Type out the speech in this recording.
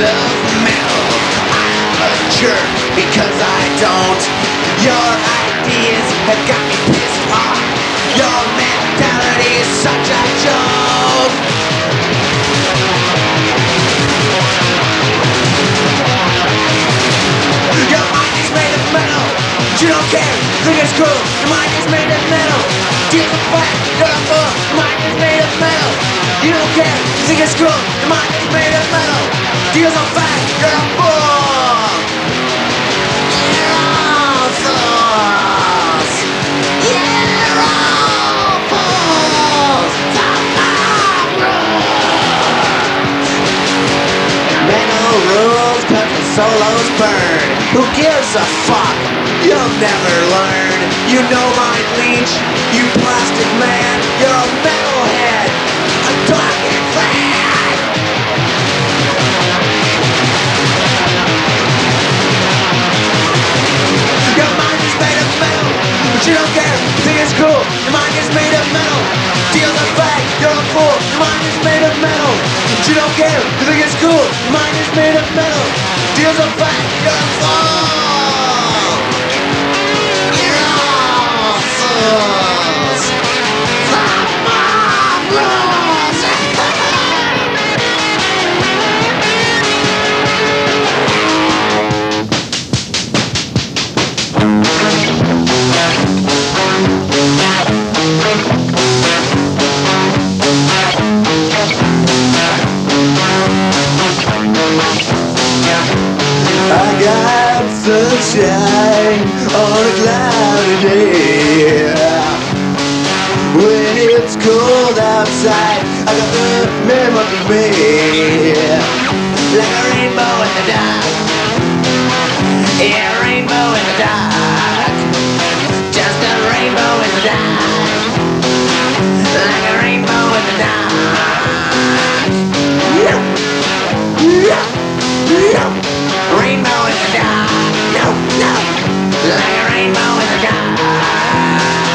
love metal. I'm a jerk because I don't. Your ideas have got me pissed off. Your mentality is such a joke. Your mind is made of metal, you don't care. Think it's cool. Your mind is made of metal. You're a fool. You're fools. You're all fools. Solos burn. Who gives a fuck? You'll never learn. You know mind leech, you plastic man. You're a metalhead. Think. Your mind is made of metal. Deal the fact, you're a fool. Your mind is made of metal, you don't care. You think it's cool. Your mind is made of metal. Deal the fact, I got sunshine on a cloudy day. When it's cold outside, I got the memory of me. Like a rainbow in the dark. Yeah, no. Like a rainbow in the sky.